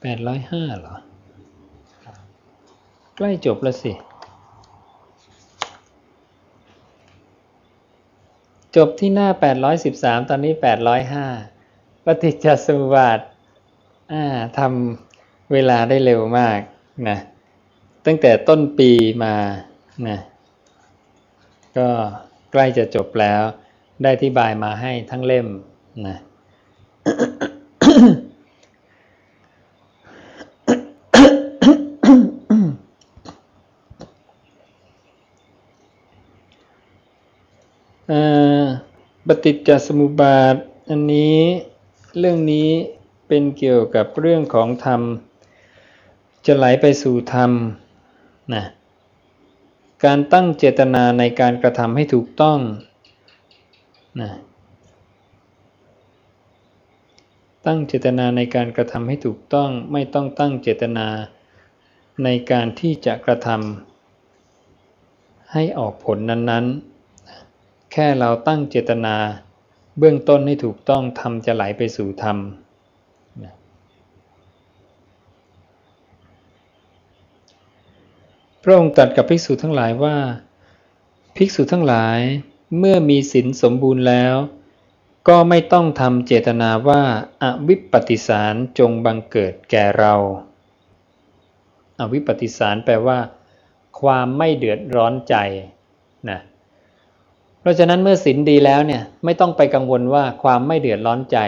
แปดร้อยห้าเหรอ ใกล้จบแล้วสิ จบที่หน้า 813 ตอนนี้ 805 ปฏิจจสมุปบาททำเวลาได้เร็วมากนะ ตั้งแต่ต้นปีมานะก็ใกล้จะจบแล้ว ได้ที่บายมาให้ทั้งเล่มนะป ฏิจจสมุปบาท อันนี้เรื่องนี้เป็นเกี่ยวกับเรื่องของธรรม จะไหลไปสู่ธรรมนะการตั้งเจตนาในการกระทำให้ถูกต้องนะตั้งเจตนาในการกระทำให้ถูกต้อง ไม่ต้องตั้งเจตนาในการที่จะกระทำให้ออกผลนั้น ๆ แค่เราตั้งเจตนา เบื้องต้นให้ถูกต้องทำจะไหลไปสู่ธรรมพระองค์ตรัสกับภิกษุทั้งหลายว่า ภิกษุทั้งหลายเมื่อมีศีลสมบูรณ์แล้ว ก็ไม่ต้องทำเจตนาว่าอาวิปปิสารจงบังเกิดแก่เราอาวิปปิสารแปลว่า ความไม่เดือดร้อนใจนะ เพราะฉะนั้นเมื่อศีลดีแล้วเนี่ยไม่ต้องไปกังวลว่าความไม่เดือดร้อนใจ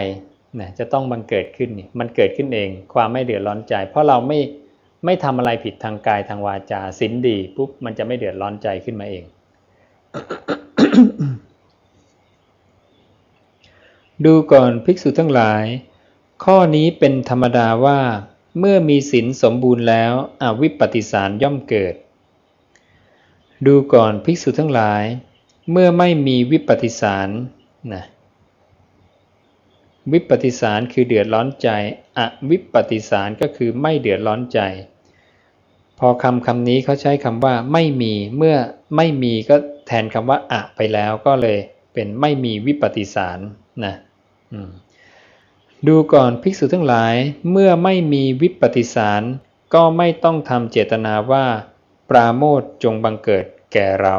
นะจะต้องบังเกิดขึ้นนี่มันเกิดขึ้นเอง ความไม่เดือดร้อนใจ เพราะเราไม่ไม่ทำอะไรผิดทางกายทางวาจาศีลดีปุ๊บมันจะไม่เดือดร้อนใจขึ้นมาเอง ดูก่อนภิกษุทั้งหลาย ข้อนี้เป็นธรรมดาว่า เมื่อมีศีลสมบูรณ์แล้วอวิปปิสารย่อมเกิด ดูก่อนภิกษุทั้งหลาย เมื่อไม่มีวิปปิสารนะวิปปิสารคือเดือดร้อนใจ อวิปปิสารก็คือไม่เดือดร้อนใจ พอคำคำนี้เขาใช้คำว่าไม่มีเมื่อไม่มีก็แทนคำว่าอะไปแล้วก็เลยเป็นไม่มีวิปฏิสารนะดูก่อนภิกษุทั้งหลาย เมื่อไม่มีวิปฏิสารก็ไม่ต้องทำเจตนาว่า ปราโมทจงบังเกิดแก่เรา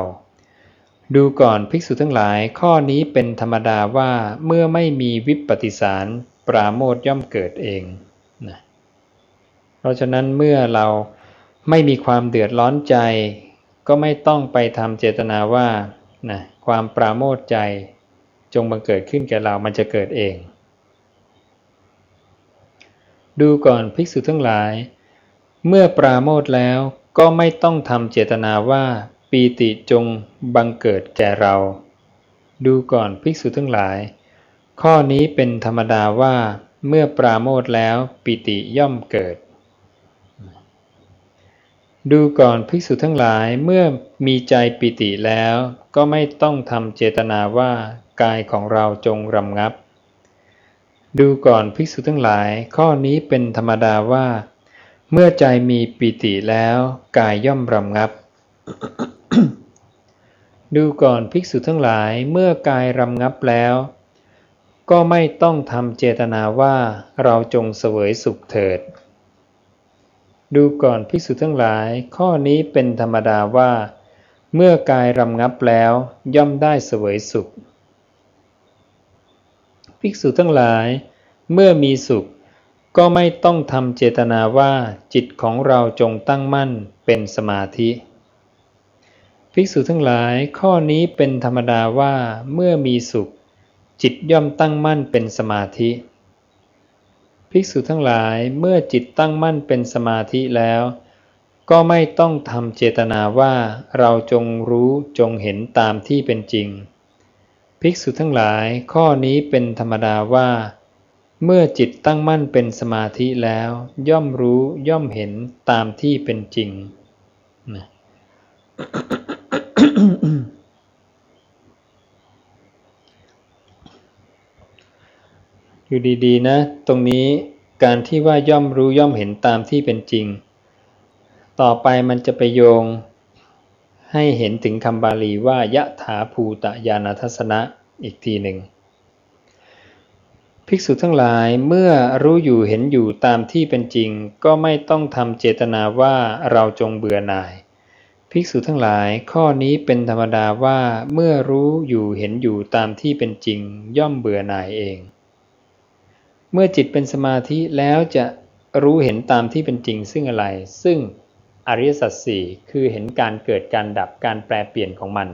ดูก่อนภิกษุทั้งหลายข้อนี้เป็นธรรมดาว่าเมื่อไม่มีวิปฏิสารปราโมทย่อมเกิดเองนะเพราะฉะนั้นเมื่อเราไม่มีความเดือดร้อนใจ ก็ไม่ต้องไปทำเจตนาว่านะความปราโมทใจจงบังเกิดขึ้นแก่เรามันจะเกิดเอง ดูก่อนภิกษุทั้งหลาย เมื่อปราโมทแล้วก็ไม่ต้องทำเจตนาว่า ปีติจงบังเกิดแก่เรา ดูก่อนภิกษุทั้งหลาย ข้อนี้เป็นธรรมดาว่าเมื่อปราโมทแล้วปิติย่อมเกิด ดูก่อนภิกษุทั้งหลายเมื่อมีใจปิติแล้ว ก็ไม่ต้องทำเจตนาว่ากายของเราจงรำงับ ดูก่อนภิกษุทั้งหลาย ข้อนี้เป็นธรรมดาว่า เมื่อใจมีปิติแล้ว กายย่อมรำงับ ดูก่อนภิกษุทั้งหลายเมื่อกายรำงับแล้ว ก็ไม่ต้องทำเจตนาว่าเราจงเสวยสุขเถิด ดูก่อนภิกษุทั้งหลาย ข้อนี้เป็นธรรมดาว่า เมื่อกายรำงับแล้วย่อมได้เสวยสุข ภิกษุทั้งหลาย เมื่อมีสุข ก็ไม่ต้องทำเจตนาว่าจิตของเราจงตั้งมั่นเป็นสมาธิ ภิกษุทั้งหลายข้อนี้เป็นธรรมดาว่าเมื่อมีสุข จิตย่อมตั้งมั่นเป็นสมาธิ ภิกษุทั้งหลายเมื่อจิตตั้งมั่นเป็นสมาธิแล้ว ก็ไม่ต้องทำเจตนาว่าเราจงรู้จงเห็นตามที่เป็นจริง ภิกษุทั้งหลายข้อนี้เป็นธรรมดาว่า เมื่อจิตตั้งมั่นเป็นสมาธิแล้ว ย่อมรู้ย่อมเห็นตามที่เป็นจริง อยู่ดีๆนะ ตรงนี้การที่ว่าย่อมรู้ย่อมเห็นตามที่เป็นจริง ต่อไปมันจะไปโยง ให้เห็นถึงคำบาลีว่ายะถาภูตยานาทัศนะอีกทีหนึ่งภิกษุทั้งหลายเมื่อรู้อยู่เห็นอยู่ตามที่เป็นจริง ก็ไม่ต้องทำเจตนาว่าเราจงเบื่อหน่าย ภิกษุทั้งหลายข้อนี้เป็นธรรมดาว่าเมื่อรู้อยู่เห็นอยู่ตามที่เป็นจริง ย่อมเบื่อหน่ายเอง เมื่อจิตเป็นสมาธิแล้วจะรู้เห็นตามที่เป็นจริงซึ่งอะไร ซึ่งอริยสัจสี่คือเห็นการเกิดการดับการแปรเปลี่ยนของมัน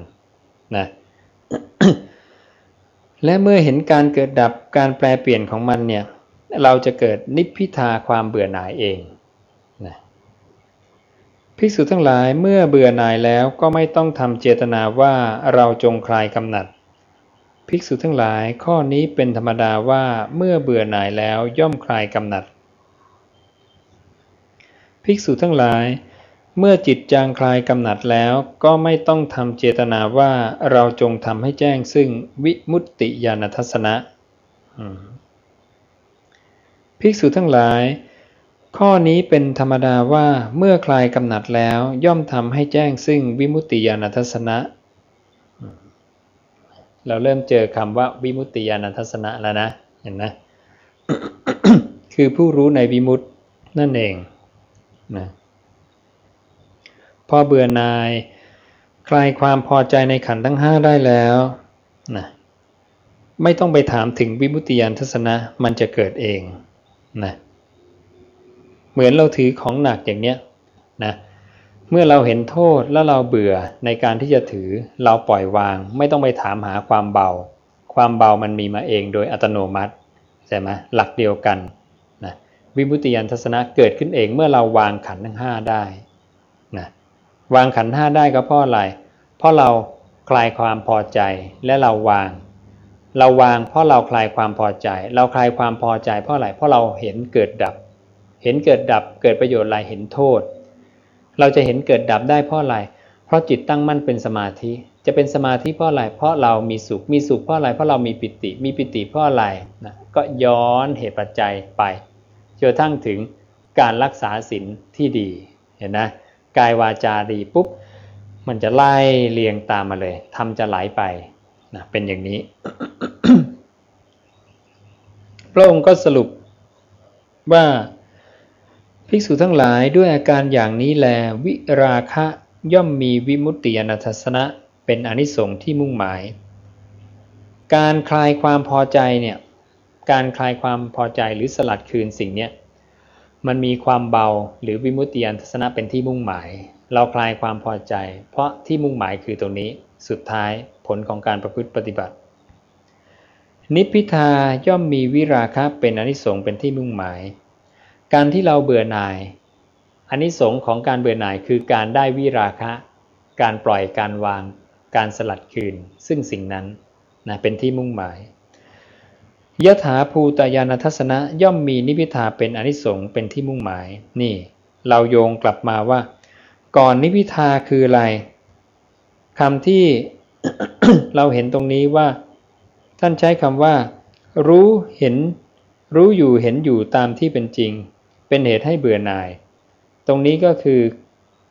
นะและเมื่อเห็นการเกิดดับการแปรเปลี่ยนของมันเนี่ยเราจะเกิดนิพพิทาความเบื่อหน่ายเองนะภิกษุทั้งหลายเมื่อเบื่อหน่ายแล้วก็ไม่ต้องทำเจตนาว่าเราจงคลายกำหนัด ภิกษุทั้งหลายข้อนี้เป็นธรรมดาว่าเมื่อเบื่อหน่ายแล้วย่อมคลายกำหนัด ภิกษุทั้งหลาย เมื่อจิตจางคลายกำหนัดแล้วก็ไม่ต้องทำเจตนาว่าเราจงทำให้แจ้งซึ่งวิมุตติญาณทัศนะภิกษุทั้งหลาย ข้อนี้เป็นธรรมดาว่าเมื่อคลายกำหนัดแล้วย่อมทำให้แจ้งซึ่งวิมุตติญาณทัศนะ เราเริ่มเจอคำว่าวิมุตติญาณทัศนะแล้วนะเห็นไหมคือผู้รู้ในวิมุตตินั่นเองนะพอเบื่อนาย คลายความพอใจในขันทั้งห้าได้แล้วนะไม่ต้องไปถามถึงวิมุตติยานทัศนะมันจะเกิดเองนะเหมือนเราถือของหนักอย่างเนี้ยนะ เมื่อเราเห็นโทษแล้วเราเบื่อในการที่จะถือเราปล่อยวาง ไม่ต้องไปถามหาความเบา ความเบามันมีมาเองโดยอัตโนมัติใช่ไหมหลักเดียวกันนะวิมุติยานทัศนะเกิดขึ้นเองเมื่อเราวางขันทั้งห้าได้นะวางขันห้าได้ก็เพราะอะไรเพราะเราคลายความพอใจและเราวาง เราวางเพราะเราคลายความพอใจ เราคลายความพอใจเพราะอะไรเพราะเราเห็นเกิดดับ เห็นเกิดดับเกิดประโยชน์อะไรเห็นโทษ เราจะเห็นเกิดดับได้เพราะอะไร เพราะจิตตั้งมั่นเป็นสมาธิ จะเป็นสมาธิเพราะอะไร เพราะเรามีสุข มีสุขเพราะอะไร เพราะเรามีปิติ มีปิติเพราะอะไรนะก็ย้อนเหตุปัจจัยไปจนทั้งถึงการรักษาศีลที่ดี เห็นนะ กายวาจาดีปุ๊บ มันจะไล่เรียงตามมาเลยทำจะไหลไปนะเป็นอย่างนี้ พระองค์ก็สรุปว่า ภิกษุทั้งหลายด้วยอาการอย่างนี้แล วิราคะย่อมมีวิมุตติยนัทสนะเป็นอนิสงส์ที่มุ่งหมาย การคลายความพอใจเนี่ยการคลายความพอใจหรือสลัดคืนสิ่งเนี้ยมันมีความเบาหรือวิมุตติยานทัศนะเป็นที่มุ่งหมาย เราคลายความพอใจ เพราะที่มุ่งหมายคือตรงนี้สุดท้ายผลของการประพฤติปฏิบัติ นิพพิทาย่อมมีวิราคะเป็นอนิสงส์เป็นที่มุ่งหมาย การที่เราเบื่อหน่ายอันิสงส์ของการเบื่อหน่ายคือการได้วิราคะ การปล่อยการวาง การสลัดคืน ซึ่งสิ่งนั้นนะเป็นที่มุ่งหมายยถาภูตยานทัศนะย่อมมีนิพิทาเป็นอนิสงส์เป็นที่มุ่งหมาย นี่ เราโยงกลับมาว่า ก่อนนิพิทาคืออะไรคำที่เราเห็นตรงนี้ว่า ท่านใช้คำว่า รู้เห็น รู้อยู่เห็นอยู่ตามที่เป็นจริง เป็นเหตุให้เบื่อหน่าย ตรงนี้ก็คือ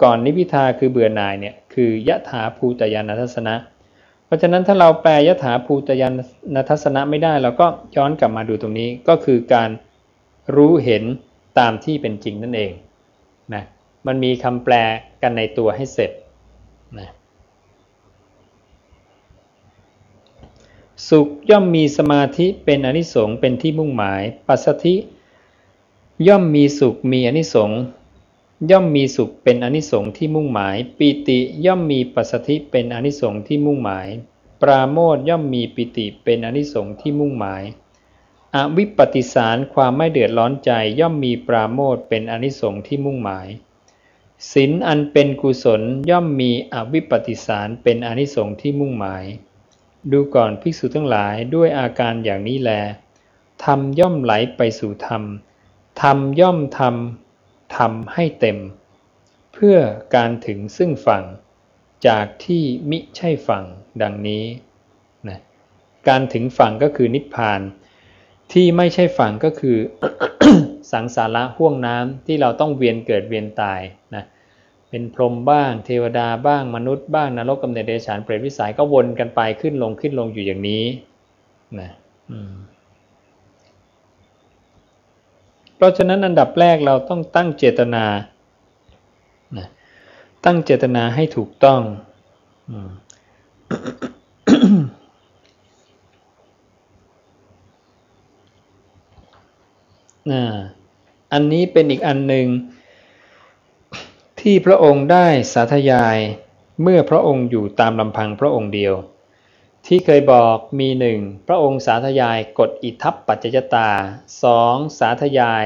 ก่อนนิพิทาคือเบื่อหน่ายเนี่ยคือยะถาภูตยานัทัศนะ เพราะฉะนั้นถ้าเราแปลยะถาภูตยานัทัศนะไม่ได้เราก็ย้อนกลับมาดูตรงนี้ก็คือการรู้เห็นตามที่เป็นจริงนั่นเองนะมันมีคำแปลกันในตัวให้เสร็จนะสุขย่อมมีสมาธิเป็นอนิสงส์เป็นที่มุ่งหมาย ปัสสธิ ย่อมมีสุขมีอนิสงส์ย่อมมีสุขเป็นอนิสงส์ที่มุ่งหมาย ปีติย่อมมีปัสสธิเป็นอนิสงส์ที่มุ่งหมาย ปราโมทย่อมมีปิติเป็นอนิสงส์ที่มุ่งหมาย อวิปปิสารความไม่เดือดร้อนใจย่อมมีปราโมทเป็นอนิสงส์ที่มุ่งหมายศีลอันเป็นกุศลย่อมมีอวิปปิสารเป็นอนิสงส์ที่มุ่งหมาย ดูก่อนภิกษุทั้งหลายด้วยอาการอย่างนี้แลธรรมย่อมไหลไปสู่ธรรม ธรรมย่อมทำทำให้เต็ม เพื่อการถึงซึ่งฝั่ง จากที่มิใช่ฝั่งดังนี้นะการถึงฝั่งก็คือนิพพาน ที่ไม่ใช่ฝั่งก็คือ สังสาระห่วงน้ำที่เราต้องเวียนเกิดเวียนตายนะเป็นพรหมบ้าง เทวดาบ้างมนุษย์บ้างนรกกำเนิดเดชานเปรตวิสัยก็วนกันไปขึ้นลงขึ้นลงอยู่อย่างนี้นะ เพราะฉะนั้นอันดับแรกเราต้องตั้งเจตนา ตั้งเจตนาให้ถูกต้องอันนี้เป็นอีกอันหนึ่งที่พระองค์ได้สาธยายเมื่อพระองค์อยู่ตามลำพังพระองค์เดียว ที่เคยบอกมีหนึ่งพระองค์สาธยายกฎอิทัปปัจจยตาสองสาธยาย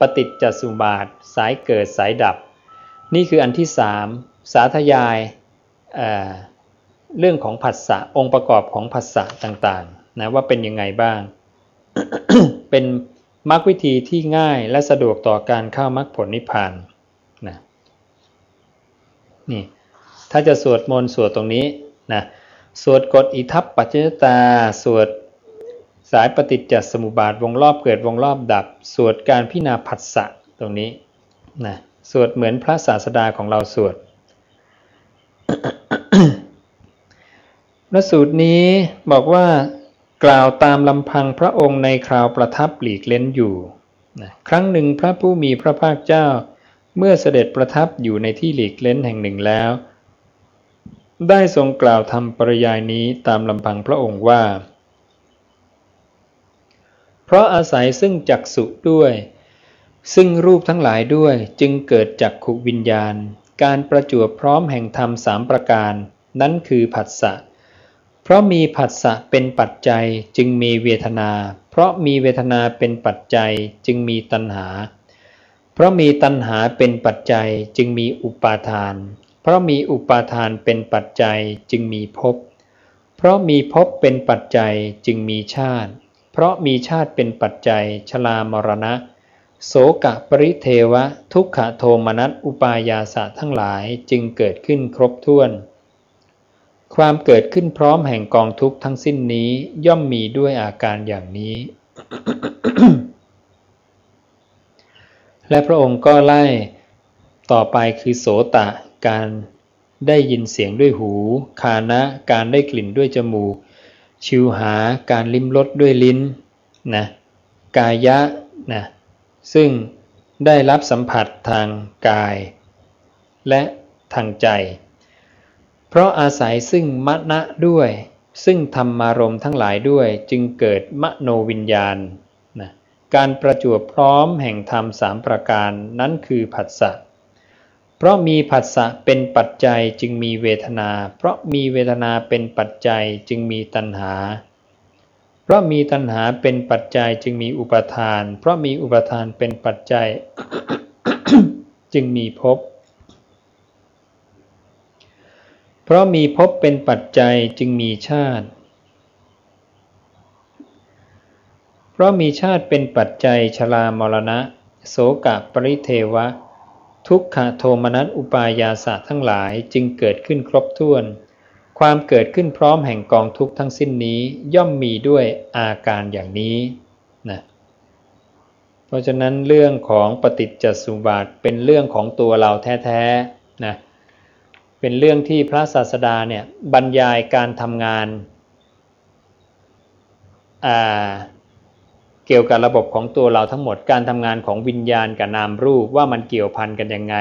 ปฏิจจสุบาท สายเกิดสายดับ นี่คืออันที่สามสาธยายเเรื่องของผัสสะองค์ประกอบของผัสสะต่างๆนะว่าเป็นยังไงบ้าง เป็นมรรควิธีที่ง่ายและสะดวกต่อการเข้ามรรคผลนิพพานนะนี่ถ้าจะสวดมนต์สวดตรงนี้นะ สวดกฎอิทัปปัจจตา สวดสายปฏิจจสมุปบาทวงรอบเกิดวงรอบดับ สวดการพิณาผัสสะตรงนี้นะสวดเหมือนพระศาสดาของเราสวดพระสูตรนี้บอกว่ากล่าวตามลำพังพระองค์ในคราวประทับหลีกเล้นอยู่นะครั้งหนึ่งพระผู้มีพระภาคเจ้า เมื่อเสด็จประทับอยู่ในที่หลีกเล้นแห่งหนึ่งแล้ว ได้ทรงกล่าวทำปริยายนี้ตามลำพังพระองค์ว่า เพราะอาศัยซึ่งจักสุด้วย ซึ่งรูปทั้งหลายด้วยจึงเกิดจักขุวิญญาณ การประจวบพร้อมแห่งธรรมสามประการ นั้นคือผัสสะ เพราะมีผัสสะเป็นปัจจัยจึงมีเวทนา เพราะมีเวทนาเป็นปัจจัยจึงมีตัณหา เพราะมีตัณหาเป็นปัจจัยจึงมีอุปาทาน เพราะมีอุปาทานเป็นปัจจัยจึงมีภพ เพราะมีภพเป็นปัจจัยจึงมีชาติ เพราะมีชาติเป็นปัจจัยชรามรณะ โสกะปริเทวะ ทุกขโทมนัสอุปายาสะทั้งหลายจึงเกิดขึ้นครบถ้วน ความเกิดขึ้นพร้อมแห่งกองทุกข์ทั้งสิ้นนี้ย่อมมีด้วยอาการอย่างนี้และพระองค์ก็ไล่ต่อไปคือโสตะ การได้ยินเสียงด้วยหู คานะ การได้กลิ่นด้วยจมูก ชิวหา การลิ้มรสด้วยลิ้นนะกายะนะซึ่งได้รับสัมผัสทางกาย และทางใจ เพราะอาศัยซึ่งมณะด้วย ซึ่งธรรมารมทั้งหลายด้วยจึงเกิดมโนวิญญาณการประจวบพร้อมแห่งธรรมสามประการนั้นคือผัสสะ ราะมีผัสสะเป็นปัจจัยจึงมีเวทนา เพราะมีเวทนาเป็นปัจจัยจึงมีตัณหา เพราะมีตัณหาเป็นปัจจัยจึงมีอุปทาน เพราะมีอุปทานเป็นปัจจัย จึงมีภพ เพราะมีภพเป็นปัจจัยจึงมีชาติ เพราะมีชาติเป็นปัจจัยชรามรณะ โสกะปริเทวะ ทุกขโทมนัสอุปายาสะทั้งหลายจึงเกิดขึ้นครบถ้วน ความเกิดขึ้นพร้อมแห่งกองทุกทั้งสิ้นนี้ย่อมมีด้วยอาการอย่างนี้นะเพราะฉะนั้นเรื่องของปฏิจจสุบาทเป็นเรื่องของตัวเราแท้ๆนะเป็นเรื่องที่พระศาสดาเนี่ยบรรยายการทำงานอ่า เกี่ยวกับระบบของตัวเราทั้งหมดการทำงานของวิญญาณกับนามรูปว่ามันเกี่ยวพันกันยังไง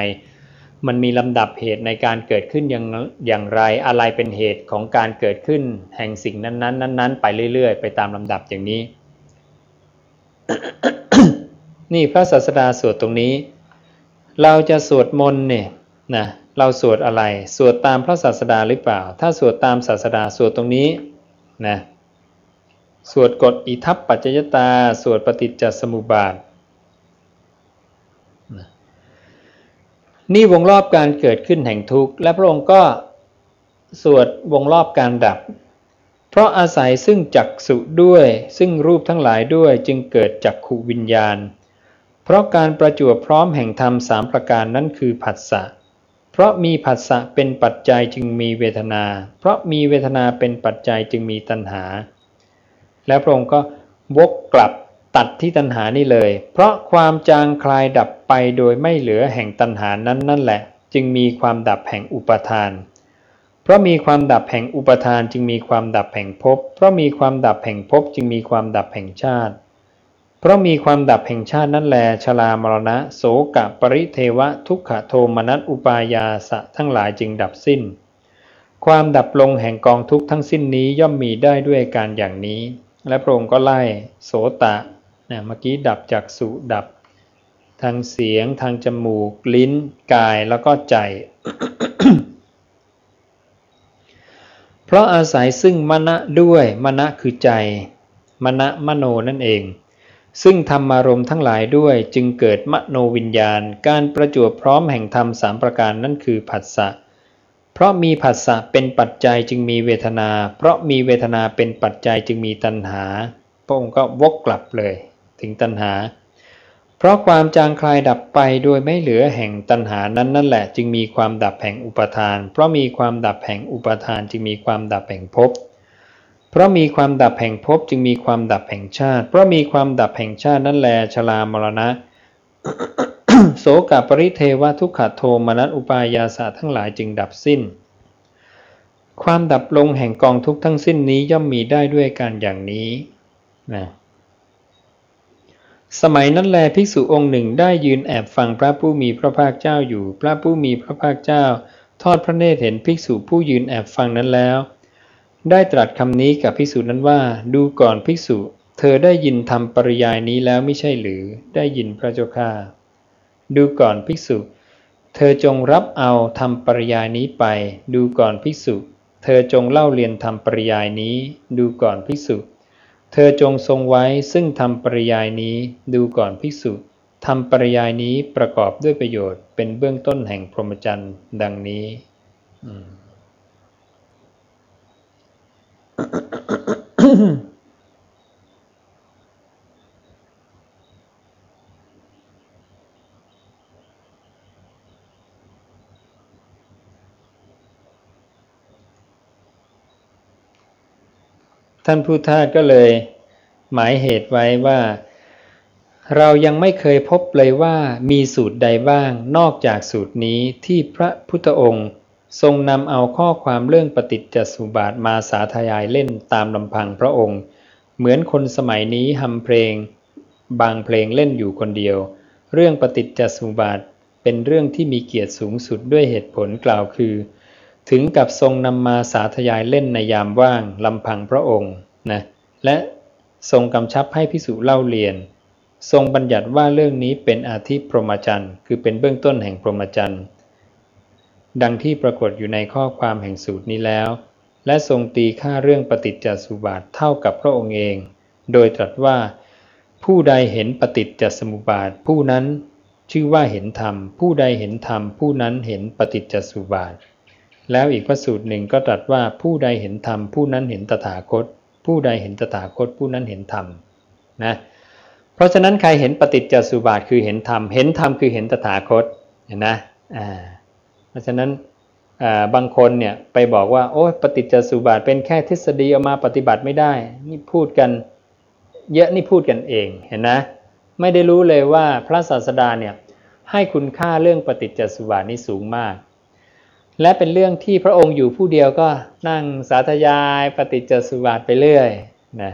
มันมีลำดับเหตุในการเกิดขึ้นอย่างอย่างไรอะไรเป็นเหตุของการเกิดขึ้น แห่งสิ่งนั้นๆนั้นๆไปเรื่อย ๆ ไปตามลำดับอย่างนี้ นี่พระศาสดาสวดตรงนี้ เราจะสวดมนต์เนี่ยนะเราสวดอะไร สวดตามพระศาสดาหรือเปล่า ถ้าสวดตามศาสดาสวดตรงนี้นะ สวดกฎอิทัปปัจจยตา สวดปฏิจจสมุปบาท นี่วงรอบการเกิดขึ้นแห่งทุกข์ และพระองค์ก็สวดวงรอบการดับ เพราะอาศัยซึ่งจักสุด้วย ซึ่งรูปทั้งหลายด้วยจึงเกิดจักขุวิญญาณ เพราะการประจวบพร้อมแห่งธรรมสามประการนั้นคือผัสสะเพราะมีผัสสะเป็นปัจจัยจึงมีเวทนา เพราะมีเวทนาเป็นปัจจัยจึงมีตัณหา แล้วพระองค์ก็วกกลับตัดที่ตัณหานี่เลย เพราะความจางคลายดับไปโดยไม่เหลือแห่งตัณหานั้นนั่นแหละ จึงมีความดับแห่งอุปทาน เพราะมีความดับแห่งอุปทานจึงมีความดับแห่งภพ เพราะมีความดับแห่งภพจึงมีความดับแห่งชาติ เพราะมีความดับแห่งชาตินั่นแลชลามรณะ โสกะปริเทวะทุกขโทมนัสอุปายาสะทั้งหลายจึงดับสิ้น ความดับลงแห่งกองทุกทั้งสิ้นนี้ย่อมมีได้ด้วยการอย่างนี้ และพระองค์ก็ไล่โสตะนะเมื่อกี้ดับจากสุดับ ทางเสียงทางจมูก ลิ้นกายแล้วก็ใจ เพราะอาศัยซึ่งมณะด้วยมณะคือใจมณะมโนนั่นเอง ซึ่งธรรมารมณ์ทั้งหลายด้วยจึงเกิดมโนวิญญาณ การประจวบพร้อมแห่งธรรมสามประการนั่นคือผัสสะ เพราะมีผัสสะเป็นปัจจัยจึงมีเวทนา เพราะมีเวทนาเป็นปัจจัยจึงมีตัณหา พระองค์ก็วกกลับเลย ถึงตัณหา เพราะความจางคลายดับไปโดยไม่เหลือแห่งตัณหานั้นนั่นแหละ จึงมีความดับแห่งอุปทาน เพราะมีความดับแห่งอุปทานจึงมีความดับแห่งภพ เพราะมีความดับแห่งภพจึงมีความดับแห่งชาติ เพราะมีความดับแห่งชาตินั่นแลชลามรณะ โสกปริเทวทุกขโทมนัสอุปายาสาทั้งหลายจึงดับสิ้น ความดับลงแห่งกองทุกทั้งสิ้นนี้ย่อมมีได้ด้วยการอย่างนี้นะสมัยนั้นแลภิกษุองค์หนึ่งได้ยืนแอบฟังพระผู้มีพระภาคเจ้าอยู่ พระผู้มีพระภาคเจ้า ทอดพระเนตรเห็นภิกษุผู้ยืนแอบฟังนั้นแล้ว ได้ตรัสคำนี้กับภิกษุนั้นว่า ดูก่อนภิกษุ เธอได้ยินทำปริยายนี้แล้วไม่ใช่หรือ ได้ยินพระเจ้าข้า ดูก่อนภิกษุ เธอจงรับเอาทำปริยายนี้ไป ดูก่อนภิกษุ เธอจงเล่าเรียนทำปริยายนี้ ดูก่อนภิกษุ เธอจงทรงไว้ซึ่งทำปริยายนี้ ดูก่อนภิกษุทำปริยายนี้ประกอบด้วยประโยชน์เป็นเบื้องต้นแห่งพรหมจรรย์ดังนี้อืม ท่านผู้ทาสก็เลย หมายเหตุไว้ว่า เรายังไม่เคยพบเลยว่ามีสูตรใดบ้างนอกจากสูตรนี้ที่พระพุทธองค์ทรงนำเอาข้อความเรื่องปฏิจจสุบาทมาสาธยายเล่นตามลำพังพระองค์ เหมือนคนสมัยนี้ทำเพลง บางเพลงเล่นอยู่คนเดียว เรื่องปฏิจจสุบาทเป็นเรื่องที่มีเกียรติสูงสุดด้วยเหตุผลกล่าวคือ ถึงกับทรงนำมาสาธยายเล่นในยามว่างลำพังพระองค์นะและทรงกำชับให้พิสุเล่าเรียน ทรงบัญญัติว่าเรื่องนี้เป็นอาทิพรหมจรรย์คือเป็นเบื้องต้นแห่งพรหมจรรย์ดังที่ปรากฏอยู่ในข้อความแห่งสูตรนี้แล้ว และทรงตีค่าเรื่องปฏิจจสุบาทเท่ากับพระองค์เอง โดยตรัสว่า ผู้ใดเห็นปฏิจจสมุปบาท ผู้นั้นชื่อว่าเห็นธรรม ผู้ใดเห็นธรรม ผู้นั้นเห็นปฏิจจสุบาท แล้วอีกพระสูตรหนึ่งก็ตรัสว่าผู้ใดเห็นธรรมผู้นั้นเห็นตถาคต ผู้ใดเห็นตถาคต ผู้นั้นเห็นธรรมนะเพราะฉะนั้นใครเห็นปฏิจจสุบาทคือเห็นธรรมเห็นธรรมคือเห็นตถาคตเห็นนะอ่าเพราะฉะนั้นบางคนเนี่ยไปบอกว่าโอ้ปฏิจจสุบาทเป็นแค่ทฤษฎีเอามาปฏิบัติไม่ได้ นี่พูดกันเยอะนี่พูดกันเองเห็นนะไม่ได้รู้เลยว่าพระศาสดาเนี่ยให้คุณค่าเรื่องปฏิจจสุบาทนี้สูงมาก และเป็นเรื่องที่พระองค์อยู่ผู้เดียวก็นั่งสาธยายปฏิจจสุบาทไปเรื่อยนะ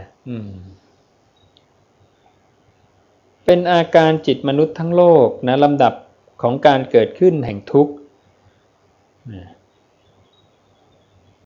เป็นอาการจิตมนุษย์ทั้งโลกนะลำดับของการเกิดขึ้นแห่งทุกข์